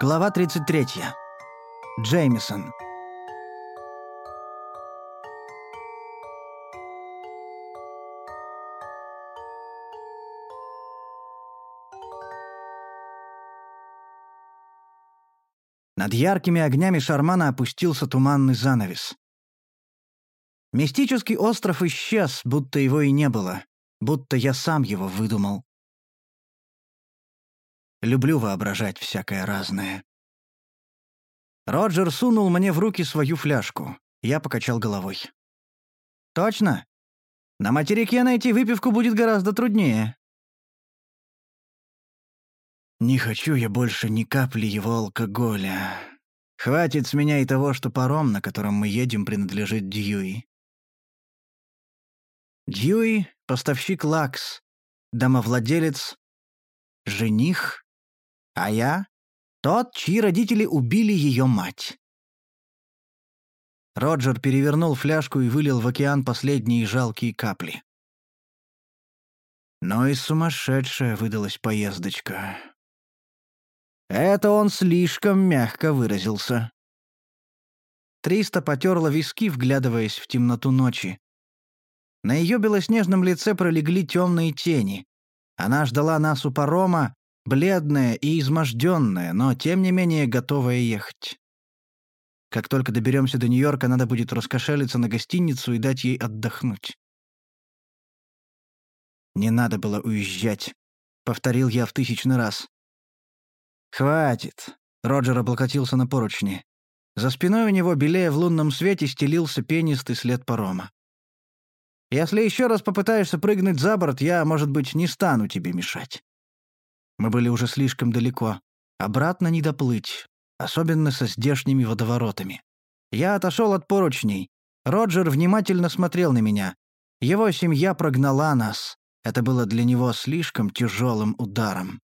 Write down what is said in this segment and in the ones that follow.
Глава 33. Джеймисон. Над яркими огнями шармана опустился туманный занавес. Мистический остров исчез, будто его и не было, будто я сам его выдумал. Люблю воображать всякое разное. Роджер сунул мне в руки свою фляжку. Я покачал головой. «Точно? На материке найти выпивку будет гораздо труднее». «Не хочу я больше ни капли его алкоголя. Хватит с меня и того, что паром, на котором мы едем, принадлежит Дьюи». Дьюи — поставщик лакс, домовладелец, жених а я — тот, чьи родители убили ее мать. Роджер перевернул фляжку и вылил в океан последние жалкие капли. Но и сумасшедшая выдалась поездочка. Это он слишком мягко выразился. Триста потерла виски, вглядываясь в темноту ночи. На ее белоснежном лице пролегли темные тени. Она ждала нас у парома, бледная и изможденная, но тем не менее готовая ехать. Как только доберемся до Нью-Йорка, надо будет раскошелиться на гостиницу и дать ей отдохнуть. «Не надо было уезжать», — повторил я в тысячный раз. «Хватит», — Роджер облокотился на поручни. За спиной у него, белее в лунном свете, стелился пенистый след парома. «Если еще раз попытаешься прыгнуть за борт, я, может быть, не стану тебе мешать». Мы были уже слишком далеко. Обратно не доплыть, особенно со здешними водоворотами. Я отошел от поручней. Роджер внимательно смотрел на меня. Его семья прогнала нас. Это было для него слишком тяжелым ударом.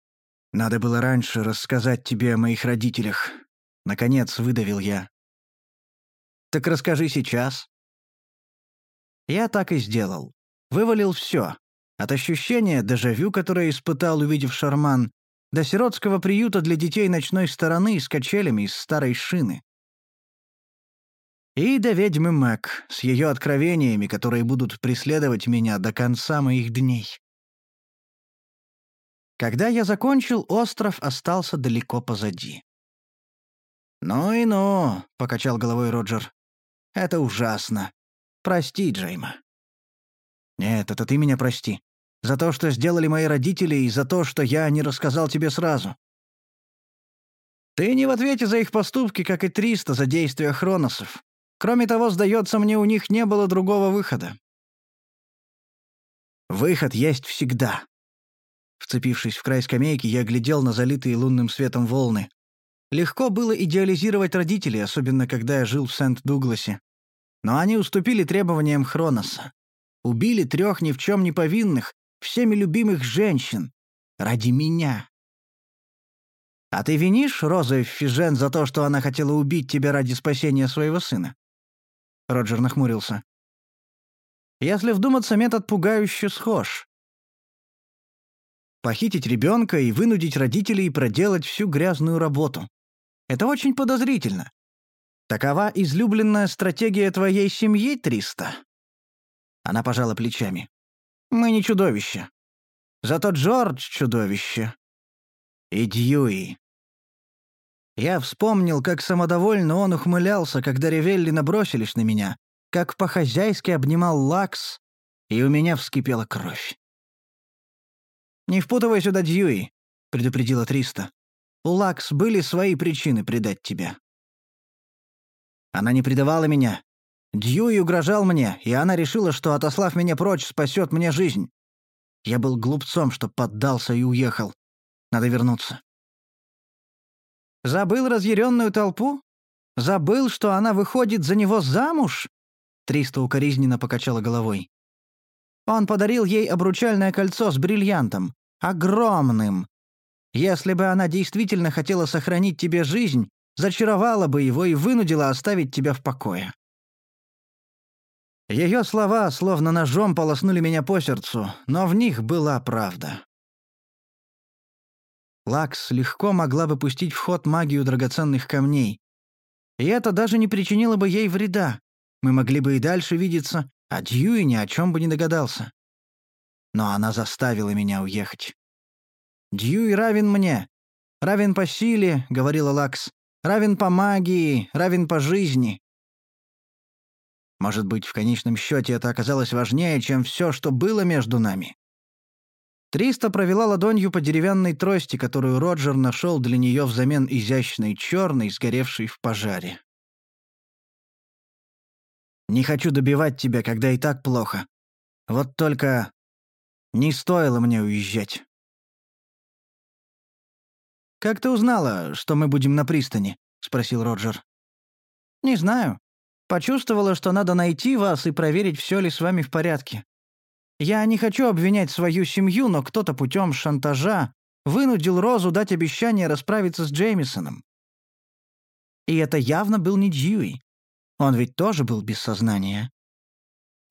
Надо было раньше рассказать тебе о моих родителях. Наконец выдавил я. Так расскажи сейчас. Я так и сделал. Вывалил все. От ощущения дежавю, которое испытал, увидев шарман, до сиротского приюта для детей ночной стороны с качелями из старой шины. И до ведьмы Мэг с ее откровениями, которые будут преследовать меня до конца моих дней. Когда я закончил, остров остался далеко позади. «Ну и ну», — покачал головой Роджер. «Это ужасно. Прости, Джейма». «Нет, это ты меня прости. За то, что сделали мои родители, и за то, что я не рассказал тебе сразу. Ты не в ответе за их поступки, как и Триста за действия Хроносов. Кроме того, сдается мне, у них не было другого выхода. Выход есть всегда. Вцепившись в край скамейки, я глядел на залитые лунным светом волны. Легко было идеализировать родителей, особенно когда я жил в Сент-Дугласе. Но они уступили требованиям Хроноса. Убили трех ни в чем не повинных, всеми любимых женщин. Ради меня. А ты винишь Розу Фижен за то, что она хотела убить тебя ради спасения своего сына?» Роджер нахмурился. «Если вдуматься, метод пугающе схож. Похитить ребенка и вынудить родителей проделать всю грязную работу. Это очень подозрительно. Такова излюбленная стратегия твоей семьи, Триста?» Она пожала плечами. «Мы не чудовища. Зато Джордж — чудовище. И Дьюи». Я вспомнил, как самодовольно он ухмылялся, когда Ревелли набросились на меня, как по-хозяйски обнимал Лакс, и у меня вскипела кровь. «Не впутывай сюда Дьюи», — предупредила Триста. «У Лакс были свои причины предать тебя». Она не предавала меня, Дьюи угрожал мне, и она решила, что, отослав меня прочь, спасет мне жизнь. Я был глупцом, что поддался и уехал. Надо вернуться. Забыл разъяренную толпу? Забыл, что она выходит за него замуж? Триста укоризненно покачала головой. Он подарил ей обручальное кольцо с бриллиантом. Огромным. Если бы она действительно хотела сохранить тебе жизнь, зачаровала бы его и вынудила оставить тебя в покое. Ее слова словно ножом полоснули меня по сердцу, но в них была правда. Лакс легко могла бы пустить в ход магию драгоценных камней. И это даже не причинило бы ей вреда. Мы могли бы и дальше видеться, а Дьюи ни о чем бы не догадался. Но она заставила меня уехать. «Дьюи равен мне. Равен по силе», — говорила Лакс. «Равен по магии, равен по жизни». Может быть, в конечном счете это оказалось важнее, чем все, что было между нами. Триста провела ладонью по деревянной трости, которую Роджер нашел для нее взамен изящной черной, сгоревшей в пожаре. «Не хочу добивать тебя, когда и так плохо. Вот только не стоило мне уезжать». «Как ты узнала, что мы будем на пристани?» — спросил Роджер. «Не знаю. Почувствовала, что надо найти вас и проверить, все ли с вами в порядке. Я не хочу обвинять свою семью, но кто-то путем шантажа вынудил Розу дать обещание расправиться с Джеймисоном. И это явно был не Дьюи. Он ведь тоже был без сознания.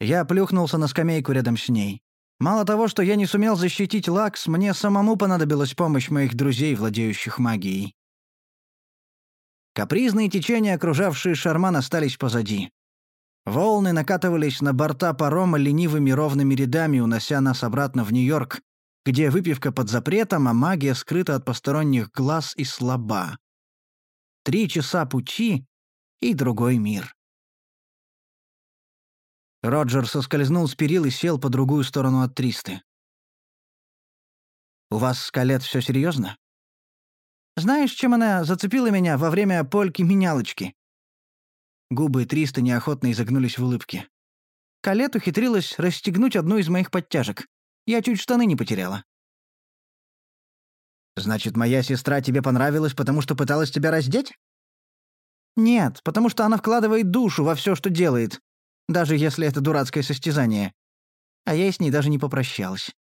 Я плюхнулся на скамейку рядом с ней. Мало того, что я не сумел защитить Лакс, мне самому понадобилась помощь моих друзей, владеющих магией. Капризные течения, окружавшие Шарман, остались позади. Волны накатывались на борта парома ленивыми ровными рядами, унося нас обратно в Нью-Йорк, где выпивка под запретом, а магия скрыта от посторонних глаз и слаба. Три часа пути и другой мир. Роджер соскользнул с перил и сел по другую сторону от Тристы. «У вас с Калет все серьезно? Знаешь, чем она зацепила меня во время польки-менялочки?» Губы Триста неохотно изогнулись в улыбке. Калет ухитрилась расстегнуть одну из моих подтяжек. Я чуть штаны не потеряла. «Значит, моя сестра тебе понравилась, потому что пыталась тебя раздеть?» «Нет, потому что она вкладывает душу во все, что делает, даже если это дурацкое состязание. А я с ней даже не попрощалась».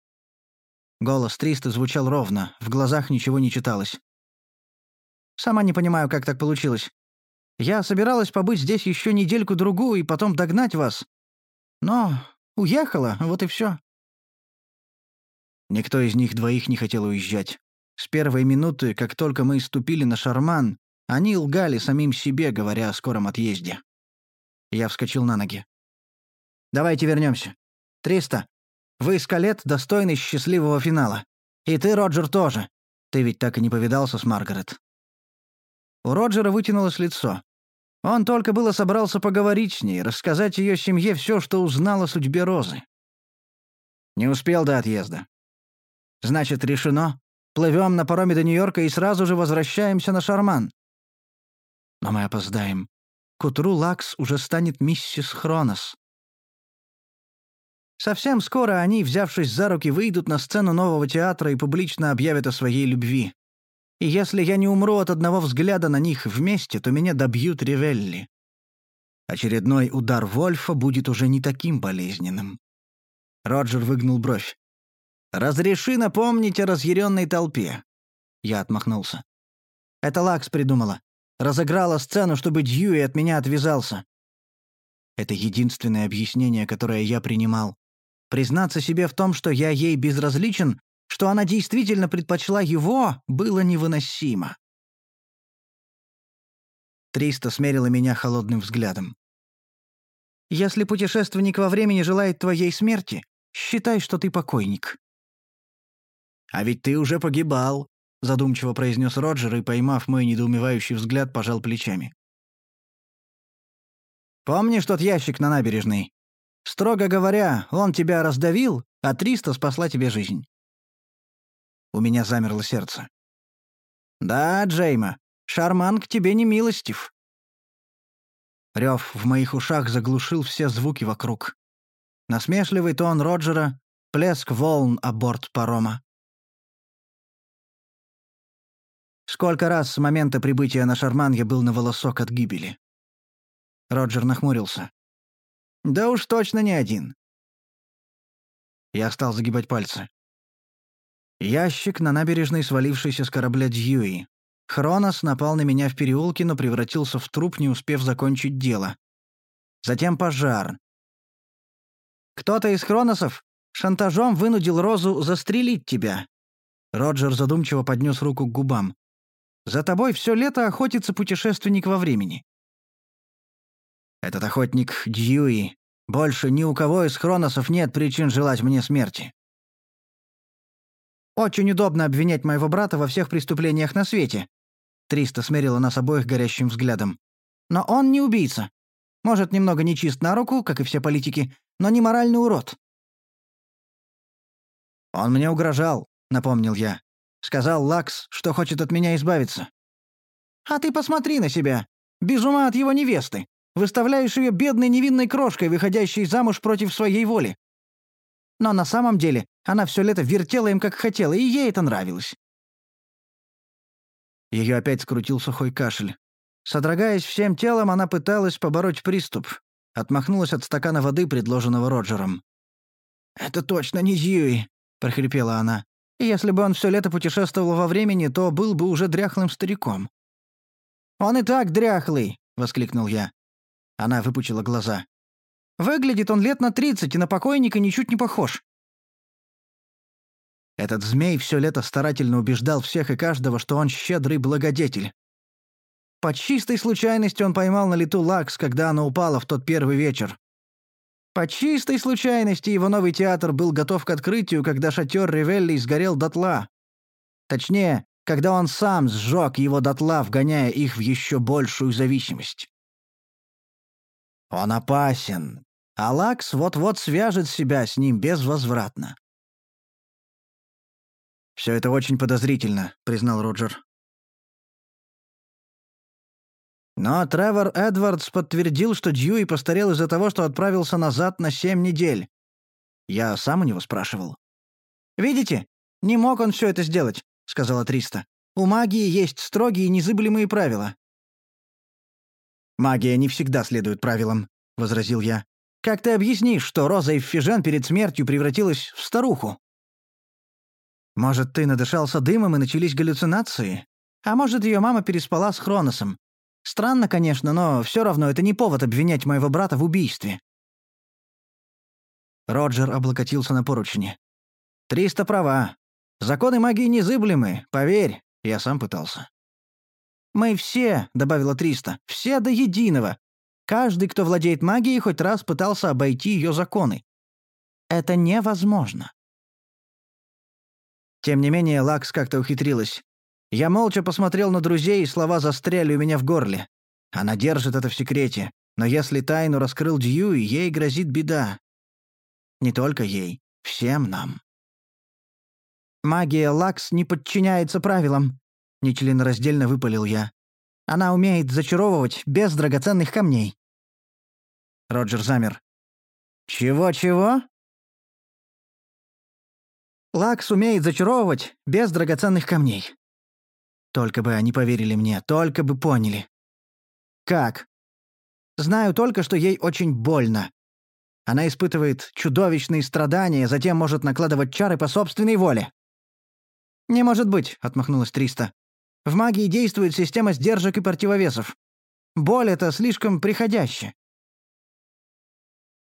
Голос Триста звучал ровно, в глазах ничего не читалось. «Сама не понимаю, как так получилось. Я собиралась побыть здесь еще недельку-другую и потом догнать вас. Но уехала, вот и все. Никто из них двоих не хотел уезжать. С первой минуты, как только мы ступили на шарман, они лгали самим себе, говоря о скором отъезде. Я вскочил на ноги. «Давайте вернемся. Триста, вы, Скалет, достойны счастливого финала. И ты, Роджер, тоже. Ты ведь так и не повидался с Маргарет». У Роджера вытянулось лицо. Он только было собрался поговорить с ней, рассказать ее семье все, что узнал о судьбе Розы. Не успел до отъезда. Значит, решено. Плывем на пароме до Нью-Йорка и сразу же возвращаемся на Шарман. Но мы опоздаем. К утру Лакс уже станет миссис Хронос. Совсем скоро они, взявшись за руки, выйдут на сцену нового театра и публично объявят о своей любви. И если я не умру от одного взгляда на них вместе, то меня добьют Ревелли. Очередной удар Вольфа будет уже не таким болезненным. Роджер выгнул бровь. «Разреши напомнить о разъяренной толпе». Я отмахнулся. «Это Лакс придумала. Разыграла сцену, чтобы Дьюи от меня отвязался». Это единственное объяснение, которое я принимал. Признаться себе в том, что я ей безразличен, что она действительно предпочла его, было невыносимо. Триста смерила меня холодным взглядом. «Если путешественник во времени желает твоей смерти, считай, что ты покойник». «А ведь ты уже погибал», — задумчиво произнес Роджер и, поймав мой недоумевающий взгляд, пожал плечами. «Помнишь тот ящик на набережной? Строго говоря, он тебя раздавил, а Триста спасла тебе жизнь. У меня замерло сердце. «Да, Джейма, Шарман к тебе не милостив». Рев в моих ушах заглушил все звуки вокруг. Насмешливый тон Роджера, плеск волн о борт парома. Сколько раз с момента прибытия на Шарман я был на волосок от гибели. Роджер нахмурился. «Да уж точно не один». Я стал загибать пальцы. Ящик на набережной, свалившийся с корабля Дьюи. Хронос напал на меня в переулке, но превратился в труп, не успев закончить дело. Затем пожар. Кто-то из Хроносов шантажом вынудил Розу застрелить тебя. Роджер задумчиво поднес руку к губам. «За тобой все лето охотится путешественник во времени». «Этот охотник Дьюи. Больше ни у кого из хроносов нет причин желать мне смерти». «Очень удобно обвинять моего брата во всех преступлениях на свете», Триста смерила нас обоих горящим взглядом. «Но он не убийца. Может, немного нечист на руку, как и все политики, но не моральный урод». «Он мне угрожал», — напомнил я. Сказал Лакс, что хочет от меня избавиться. «А ты посмотри на себя. Без ума от его невесты. Выставляешь ее бедной невинной крошкой, выходящей замуж против своей воли. Но на самом деле она все лето вертела им, как хотела, и ей это нравилось. Ее опять скрутил сухой кашель. Содрогаясь всем телом, она пыталась побороть приступ. Отмахнулась от стакана воды, предложенного Роджером. «Это точно не Дьюи», — прохрипела она. «Если бы он все лето путешествовал во времени, то был бы уже дряхлым стариком». «Он и так дряхлый», — воскликнул я. Она выпучила глаза. «Выглядит он лет на тридцать и на покойника ничуть не похож. Этот змей все лето старательно убеждал всех и каждого, что он щедрый благодетель. По чистой случайности он поймал на лету Лакс, когда она упала в тот первый вечер. По чистой случайности его новый театр был готов к открытию, когда шатер Ревелли сгорел дотла. Точнее, когда он сам сжег его дотла, вгоняя их в еще большую зависимость. Он опасен, а Лакс вот-вот свяжет себя с ним безвозвратно. «Все это очень подозрительно», — признал Роджер. Но Тревор Эдвардс подтвердил, что Дьюи постарел из-за того, что отправился назад на семь недель. Я сам у него спрашивал. «Видите, не мог он все это сделать», — сказала Триста. «У магии есть строгие незыблемые правила». «Магия не всегда следует правилам», — возразил я. «Как ты объяснишь, что Роза Эффижен перед смертью превратилась в старуху?» Может, ты надышался дымом и начались галлюцинации? А может, ее мама переспала с Хроносом? Странно, конечно, но все равно это не повод обвинять моего брата в убийстве». Роджер облокотился на поручни. «Триста права. Законы магии незыблемы, поверь, я сам пытался». «Мы все», — добавила Триста, — «все до единого. Каждый, кто владеет магией, хоть раз пытался обойти ее законы. Это невозможно. Тем не менее, Лакс как-то ухитрилась. Я молча посмотрел на друзей, и слова застряли у меня в горле. Она держит это в секрете, но если тайну раскрыл Дьюи, ей грозит беда. Не только ей, всем нам. «Магия Лакс не подчиняется правилам», — нечленораздельно выпалил я. «Она умеет зачаровывать без драгоценных камней». Роджер замер. «Чего-чего?» Лакс умеет зачаровывать без драгоценных камней. Только бы они поверили мне, только бы поняли. Как? Знаю только, что ей очень больно. Она испытывает чудовищные страдания, затем может накладывать чары по собственной воле. «Не может быть», — отмахнулась Триста. «В магии действует система сдержек и противовесов. Боль — это слишком приходяще».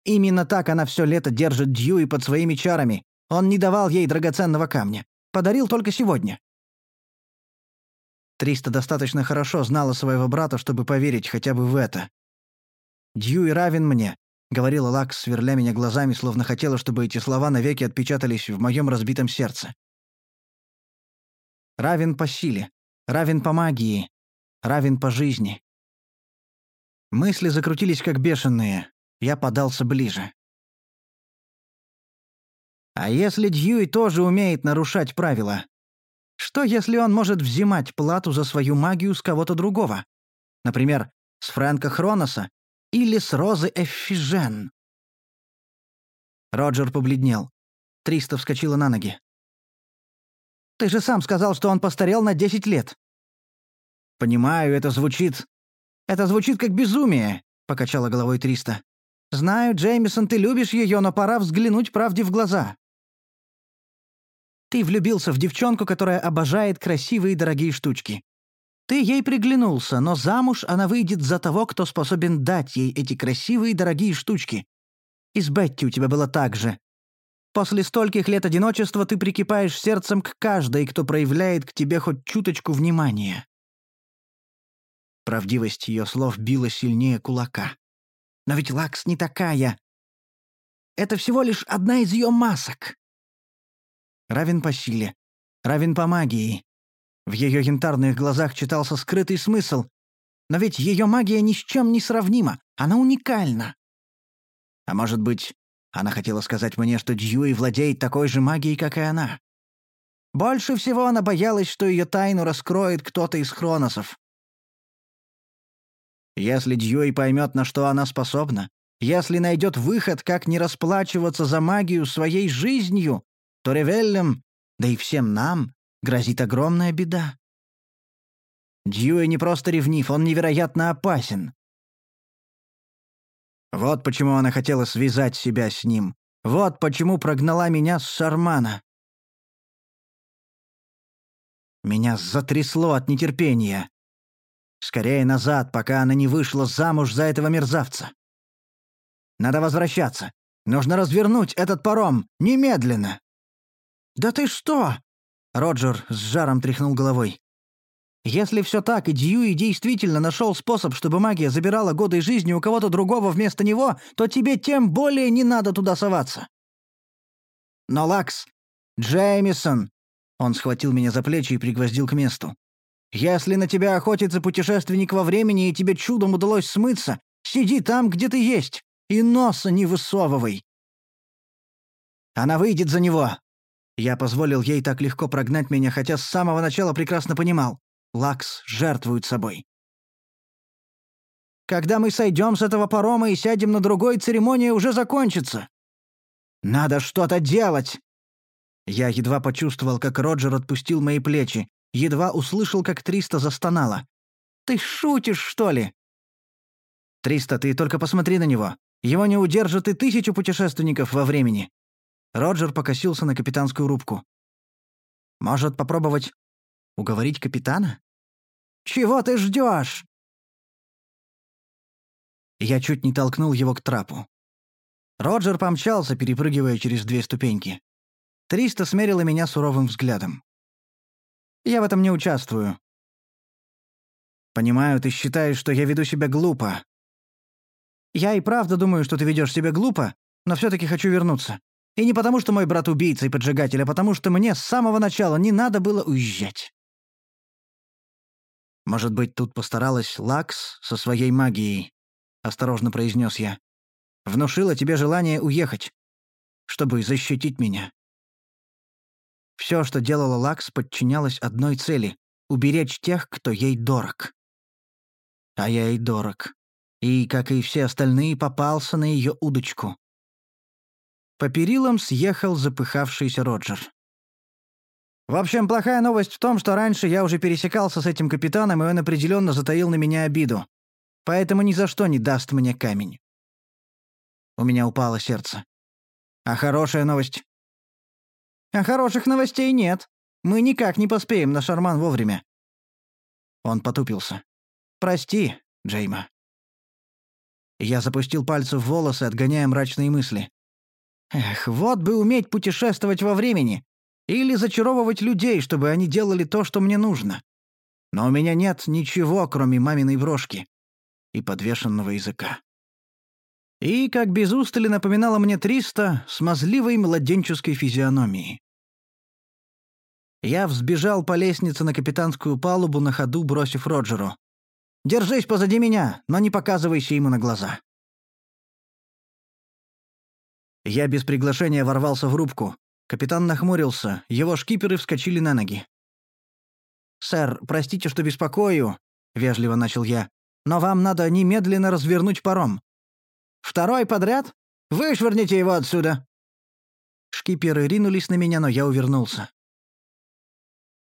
Именно так она все лето держит Дьюи под своими чарами, он не давал ей драгоценного камня. Подарил только сегодня. Триста достаточно хорошо знала своего брата, чтобы поверить хотя бы в это. «Дьюи равен мне», — говорила Лакс, сверля меня глазами, словно хотела, чтобы эти слова навеки отпечатались в моем разбитом сердце. «Равен по силе, равен по магии, равен по жизни». Мысли закрутились как бешеные. Я подался ближе. А если Дьюи тоже умеет нарушать правила? Что, если он может взимать плату за свою магию с кого-то другого? Например, с Фрэнка Хроноса или с Розы Эффижен? Роджер побледнел. Триста вскочила на ноги. «Ты же сам сказал, что он постарел на десять лет». «Понимаю, это звучит...» «Это звучит как безумие», — покачала головой Триста. «Знаю, Джеймисон, ты любишь ее, но пора взглянуть правде в глаза. Ты влюбился в девчонку, которая обожает красивые и дорогие штучки. Ты ей приглянулся, но замуж она выйдет за того, кто способен дать ей эти красивые и дорогие штучки. И с Бетти у тебя было так же. После стольких лет одиночества ты прикипаешь сердцем к каждой, кто проявляет к тебе хоть чуточку внимания». Правдивость ее слов била сильнее кулака. «Но ведь Лакс не такая. Это всего лишь одна из ее масок». Равен по силе, равен по магии. В ее янтарных глазах читался скрытый смысл. Но ведь ее магия ни с чем не сравнима, она уникальна. А может быть, она хотела сказать мне, что Дьюи владеет такой же магией, как и она. Больше всего она боялась, что ее тайну раскроет кто-то из хроносов. Если Дьюи поймет, на что она способна, если найдет выход, как не расплачиваться за магию своей жизнью, то Ревеллем, да и всем нам, грозит огромная беда. Дьюи не просто ревнив, он невероятно опасен. Вот почему она хотела связать себя с ним. Вот почему прогнала меня с Шармана. Меня затрясло от нетерпения. Скорее назад, пока она не вышла замуж за этого мерзавца. Надо возвращаться. Нужно развернуть этот паром. Немедленно. «Да ты что?» Роджер с жаром тряхнул головой. Если все так, и Дьюи действительно нашел способ, чтобы магия забирала годы жизни у кого-то другого вместо него, то тебе тем более не надо туда соваться. Но Лакс... Джеймисон... Он схватил меня за плечи и пригвоздил к месту. «Если на тебя охотится путешественник во времени, и тебе чудом удалось смыться, сиди там, где ты есть, и носа не высовывай. Она выйдет за него!» Я позволил ей так легко прогнать меня, хотя с самого начала прекрасно понимал. Лакс жертвует собой. Когда мы сойдем с этого парома и сядем на другой, церемония уже закончится. Надо что-то делать!» Я едва почувствовал, как Роджер отпустил мои плечи, едва услышал, как Триста застонала. «Ты шутишь, что ли?» «Триста, ты только посмотри на него. Его не удержат и тысячу путешественников во времени». Роджер покосился на капитанскую рубку. «Может, попробовать уговорить капитана?» Чего ты ждешь? Я чуть не толкнул его к трапу. Роджер помчался, перепрыгивая через две ступеньки. Триста смерила меня суровым взглядом. «Я в этом не участвую». «Понимаю, ты считаешь, что я веду себя глупо». «Я и правда думаю, что ты ведешь себя глупо, но все таки хочу вернуться. И не потому, что мой брат убийца и поджигатель, а потому что мне с самого начала не надо было уезжать». «Может быть, тут постаралась Лакс со своей магией?» — осторожно произнес я. «Внушила тебе желание уехать, чтобы защитить меня». Все, что делала Лакс, подчинялось одной цели — уберечь тех, кто ей дорог. А я ей дорог. И, как и все остальные, попался на ее удочку. По перилам съехал запыхавшийся Роджер. В общем, плохая новость в том, что раньше я уже пересекался с этим капитаном, и он определенно затаил на меня обиду. Поэтому ни за что не даст мне камень. У меня упало сердце. А хорошая новость? А хороших новостей нет. Мы никак не поспеем на шарман вовремя. Он потупился. Прости, Джейма. Я запустил пальцы в волосы, отгоняя мрачные мысли. Эх, вот бы уметь путешествовать во времени. Или зачаровывать людей, чтобы они делали то, что мне нужно. Но у меня нет ничего, кроме маминой брошки и подвешенного языка. И, как без устали напоминала мне Триста, смазливой младенческой физиономии. Я взбежал по лестнице на капитанскую палубу, на ходу бросив Роджеру. «Держись позади меня, но не показывайся ему на глаза». Я без приглашения ворвался в рубку. Капитан нахмурился, его шкиперы вскочили на ноги. «Сэр, простите, что беспокою», — вежливо начал я, «но вам надо немедленно развернуть паром». «Второй подряд? Вышвырните его отсюда!» Шкиперы ринулись на меня, но я увернулся.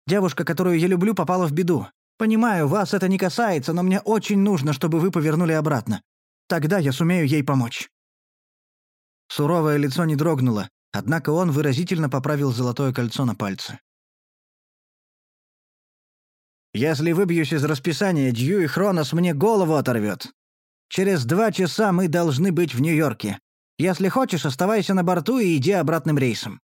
«Девушка, которую я люблю, попала в беду. Понимаю, вас это не касается, но мне очень нужно, чтобы вы повернули обратно. Тогда я сумею ей помочь». Суровое лицо не дрогнуло, Однако он выразительно поправил золотое кольцо на пальце. «Если выбьюсь из расписания, Дьюи Хронос мне голову оторвет. Через два часа мы должны быть в Нью-Йорке. Если хочешь, оставайся на борту и иди обратным рейсом».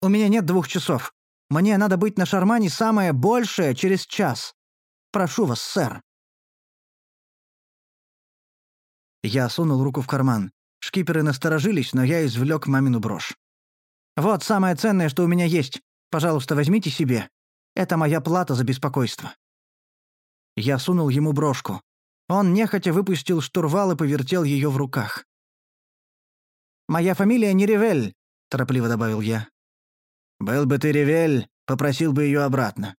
«У меня нет двух часов. Мне надо быть на Шармане самое большее через час. Прошу вас, сэр». Я сунул руку в карман. Шкиперы насторожились, но я извлек мамину брошь. «Вот самое ценное, что у меня есть. Пожалуйста, возьмите себе. Это моя плата за беспокойство». Я сунул ему брошку. Он нехотя выпустил штурвал и повертел ее в руках. «Моя фамилия не Ревель», — торопливо добавил я. «Был бы ты Ревель, попросил бы ее обратно».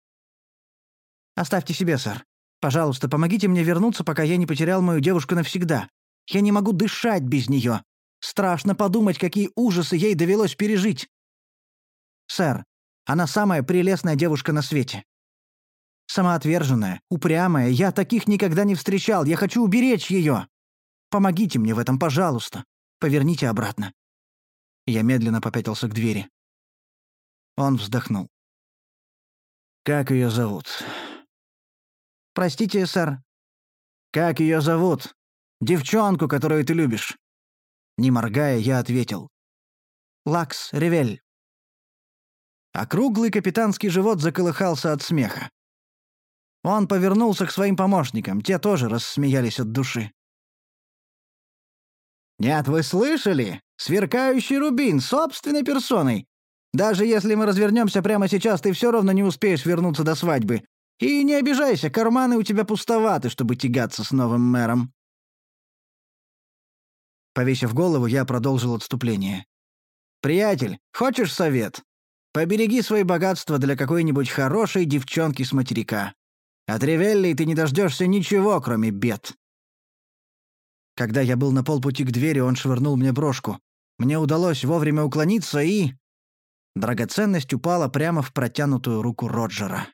«Оставьте себе, сэр. Пожалуйста, помогите мне вернуться, пока я не потерял мою девушку навсегда. Я не могу дышать без нее. Страшно подумать, какие ужасы ей довелось пережить. Сэр, она самая прелестная девушка на свете. Самоотверженная, упрямая, я таких никогда не встречал, я хочу уберечь ее. Помогите мне в этом, пожалуйста. Поверните обратно». Я медленно попятился к двери. Он вздохнул. «Как ее зовут?» «Простите, сэр». «Как ее зовут?» Девчонку, которую ты любишь». Не моргая, я ответил. «Лакс, Ревель». Округлый капитанский живот заколыхался от смеха. Он повернулся к своим помощникам, те тоже рассмеялись от души. «Нет, вы слышали? Сверкающий рубин, собственной персоной. Даже если мы развернемся прямо сейчас, ты все равно не успеешь вернуться до свадьбы. И не обижайся, карманы у тебя пустоваты, чтобы тягаться с новым мэром». Повесив голову, я продолжил отступление. «Приятель, хочешь совет? Побереги свои богатства для какой-нибудь хорошей девчонки с материка. От Ревелли ты не дождешься ничего, кроме бед». Когда я был на полпути к двери, он швырнул мне брошку. Мне удалось вовремя уклониться и... Драгоценность упала прямо в протянутую руку Роджера.